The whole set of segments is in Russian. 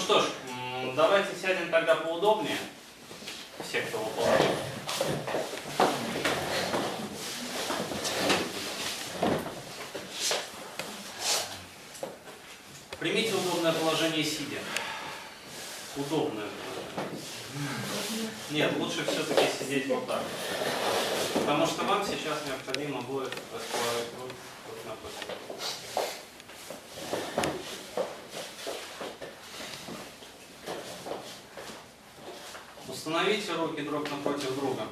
что ж, давайте сядем тогда поудобнее. Все, кто выполняет. Примите удобное положение сидя. Удобное. Нет, лучше все-таки сидеть вот так. Потому что вам сейчас необходимо будет расположить руки вот напротив. Установите руки друг напротив друга.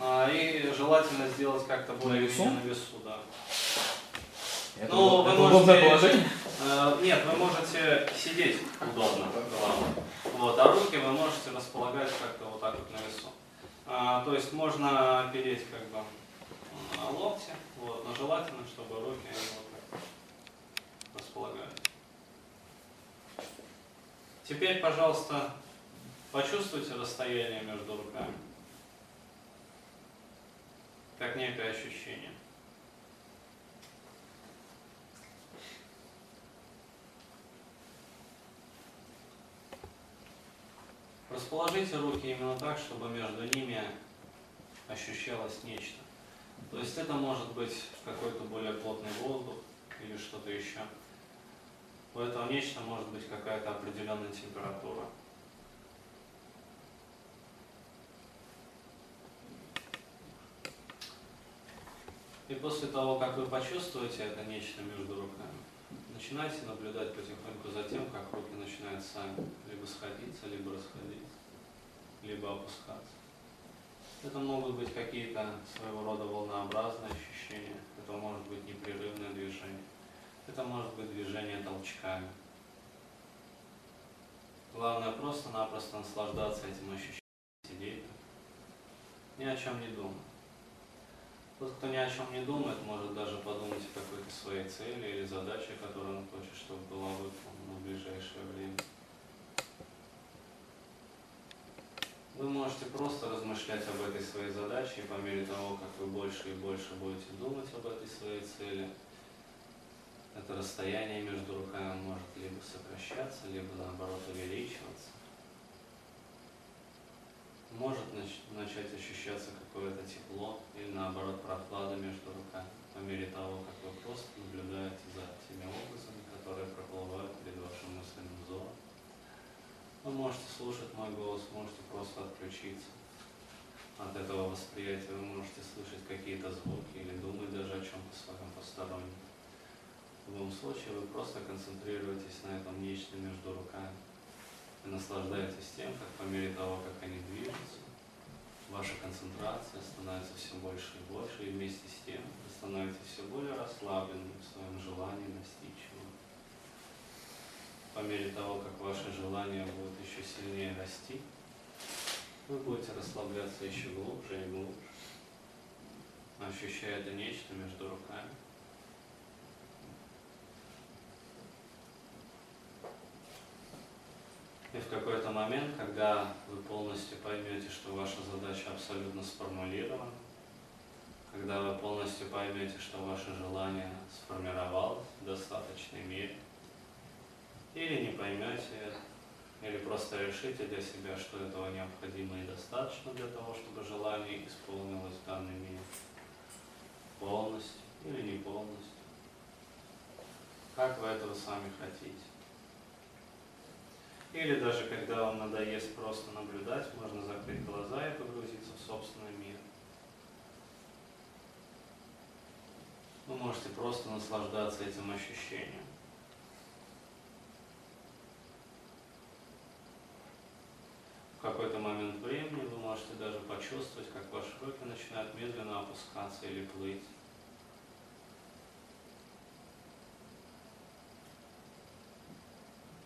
А, И желательно сделать как-то более На весу? на весу, да. Это, Ну, это вы удобное можете- положение? Э, Нет, вы можете сидеть удобно, главное. Вот, а руки вы можете располагать как-то вот так вот на весу. А, то есть можно опереть как бы на локти, вот, но желательно, чтобы руки вот так располагались. Теперь, пожалуйста, почувствуйте расстояние между руками. Как некое ощущение. Расположите руки именно так, чтобы между ними ощущалось нечто. То есть это может быть какой-то более плотный воздух или что-то еще. У этого нечто может быть какая-то определенная температура. И после того, как вы почувствуете это нечто между руками, начинайте наблюдать потихоньку за тем, как руки начинают сами либо сходиться, либо расходиться, либо опускаться. Это могут быть какие-то своего рода волнообразные ощущения, это может быть непрерывное движение, это может быть движение толчками. Главное просто-напросто наслаждаться этим ощущением, сидеть, ни о чем не думать. Тот, кто ни о чем не думает, может даже подумать о какой-то своей цели или задаче, которую он хочет, чтобы была выполнена в ближайшее время. Вы можете просто размышлять об этой своей задаче, и по мере того, как вы больше и больше будете думать об этой своей цели, это расстояние между руками может либо сокращаться, либо наоборот увеличиваться. Может нач- начать ощущаться какое-то тепло или наоборот прохлада между руками, по мере того, как вы просто наблюдаете за теми образами, которые проплывают перед вашим мысленным взором. Вы можете слушать мой голос, можете просто отключиться от этого восприятия, вы можете слышать какие-то звуки или думать даже о чем-то своем постороннем. В любом случае вы просто концентрируетесь на этом нечто между руками и наслаждаетесь тем, как по мере того, как они движутся, ваша концентрация становится все больше и больше, и вместе с тем вы становитесь все более расслабленным в своем желании достичь его. По мере того, как ваше желание будет еще сильнее расти, вы будете расслабляться еще глубже и глубже, ощущая это нечто между руками. И в какой-то момент, когда вы полностью поймете, что ваша задача абсолютно сформулирована, когда вы полностью поймете, что ваше желание сформировалось в достаточной мере, или не поймете или просто решите для себя, что этого необходимо и достаточно для того, чтобы желание исполнилось в данный мир полностью или не полностью. Как вы этого сами хотите. Или даже когда вам надоест просто наблюдать, можно закрыть глаза и погрузиться в собственный мир. Вы можете просто наслаждаться этим ощущением. В какой-то момент времени вы можете даже почувствовать, как ваши руки начинают медленно опускаться или плыть.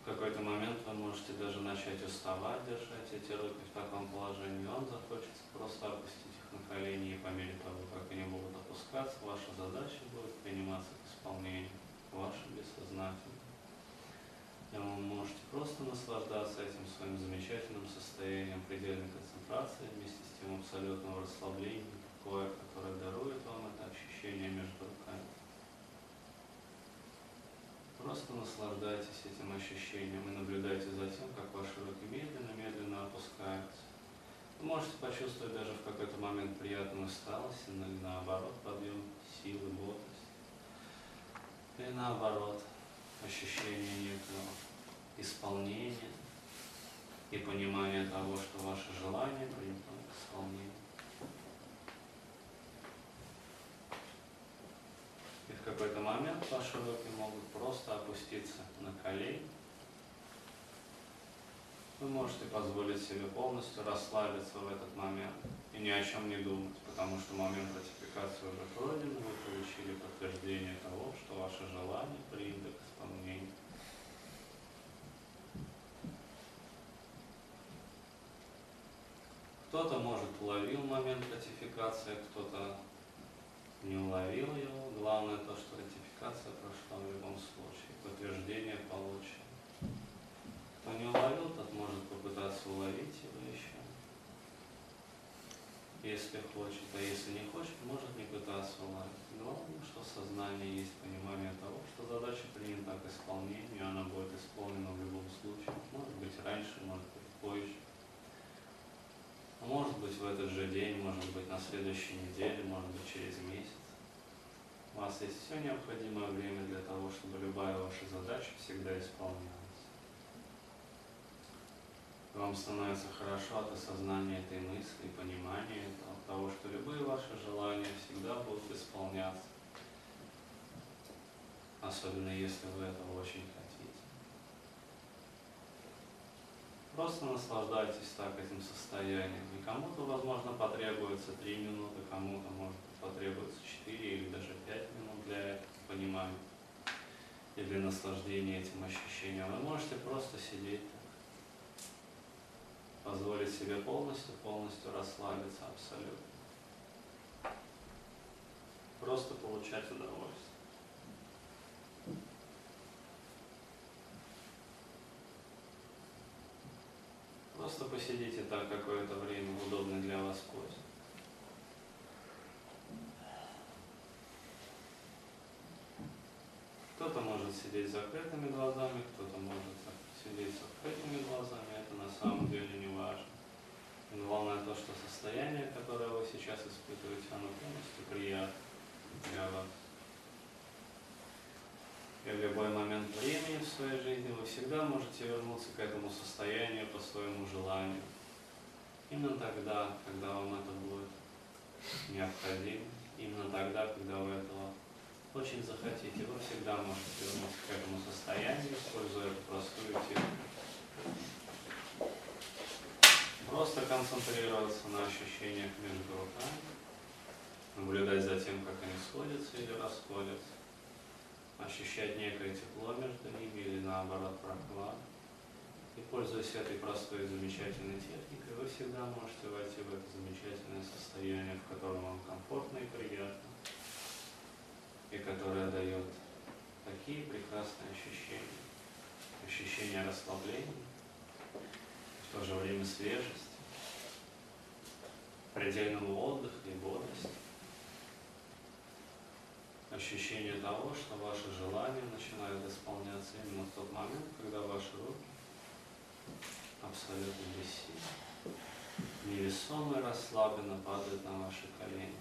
В какой-то момент вы можете даже начать уставать держать эти руки в таком положении. Вам захочется просто опустить на колени, и по мере того, как они будут опускаться, ваша задача будет приниматься к исполнению, ваша бессознательная. И вы можете просто наслаждаться этим своим замечательным состоянием предельной концентрации вместе с тем абсолютного расслабления, покоя, которое дарует вам это ощущение между руками. Просто наслаждайтесь этим ощущением и наблюдайте за тем, как можете почувствовать даже в какой-то момент приятную усталость, или наоборот подъем силы, бодрости. Или наоборот, ощущение некого исполнения и понимание того, что ваше желание принято к исполнению. И в какой-то момент ваши руки могут просто опуститься на колени. Вы можете позволить себе полностью расслабиться в этот момент и ни о чем не думать, потому что момент ратификации уже пройден, вы получили подтверждение того, что ваше желание принято к исполнению. Кто-то, может, уловил момент ратификации, кто-то не уловил его. Главное то, что ратификация прошла в любом случае, подтверждение получено. Кто не уловил, тот может попытаться уловить его еще. Если хочет, а если не хочет, может не пытаться уловить. Главное, что в сознании есть понимание того, что задача принята к исполнению, она будет исполнена в любом случае. Может быть раньше, может быть позже. Может быть в этот же день, может быть на следующей неделе, может быть через месяц. У вас есть все необходимое время для того, чтобы любая ваша задача всегда исполнялась. Вам становится хорошо от осознания этой мысли понимания от того, что любые ваши желания всегда будут исполняться. Особенно если вы этого очень хотите. Просто наслаждайтесь так этим состоянием. И кому-то, возможно, потребуется 3 минуты, кому-то, может потребуется 4 или даже 5 минут для этого понимания и для наслаждения этим ощущением. Вы можете просто сидеть позволить себе полностью, полностью расслабиться абсолютно. Просто получать удовольствие. Просто посидите так какое-то время в для вас позе. Кто-то может сидеть с закрытыми глазами, кто-то может сидеть с открытыми глазами, это на самом деле не важно. Главное то, что состояние, которое вы сейчас испытываете, оно полностью приятно для вас. И в любой момент времени в своей жизни вы всегда можете вернуться к этому состоянию по своему желанию. Именно тогда, когда вам это будет необходимо, именно тогда, когда вы этого очень захотите, вы всегда можете вернуться к этому состоянию, используя простую технику. Просто концентрироваться на ощущениях между руками, наблюдать за тем, как они сходятся или расходятся ощущать некое тепло между ними или наоборот прохладу. И пользуясь этой простой и замечательной техникой, вы всегда можете войти в это замечательное состояние, в котором вам комфортно и приятно, и которое дает такие прекрасные ощущения. Ощущение расслабления, в то же время свежести, предельного отдыха и бодрости ощущение того, что ваши желания начинают исполняться именно в тот момент, когда ваши руки абсолютно бессильны, невесомо и расслабленно падают на ваши колени.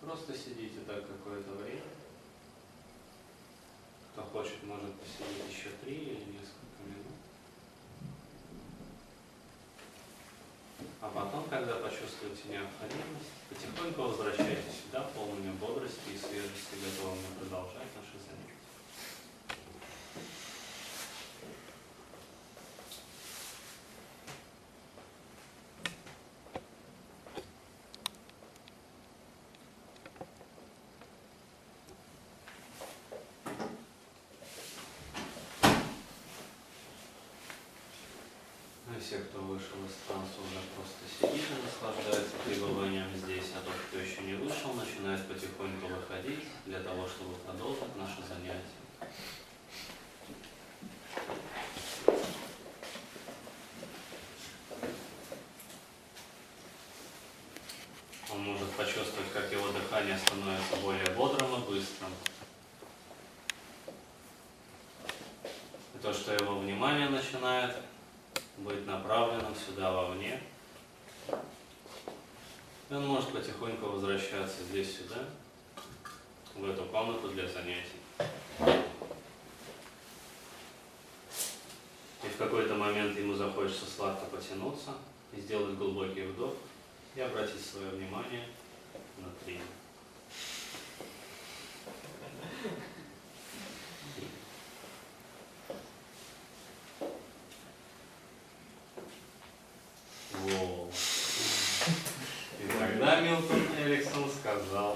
Просто сидите так какое-то время. Хочет, может посидеть еще три или несколько минут. А потом, когда почувствуете необходимость, потихоньку возвращайтесь сюда, полными бодрости и свежести, готовыми продолжать наши занятия. Ну и все, кто вышел из транса, уже просто сидит и наслаждается пребыванием здесь, а тот, кто еще не вышел, начинает потихоньку выходить для того, чтобы продолжить наше занятие. Он может почувствовать, как его дыхание становится более бодрым и быстрым. что его внимание начинает быть направленным сюда вовне. И он может потихоньку возвращаться здесь сюда, в эту комнату для занятий. И в какой-то момент ему захочется сладко потянуться и сделать глубокий вдох и обратить свое внимание на quais são os casal?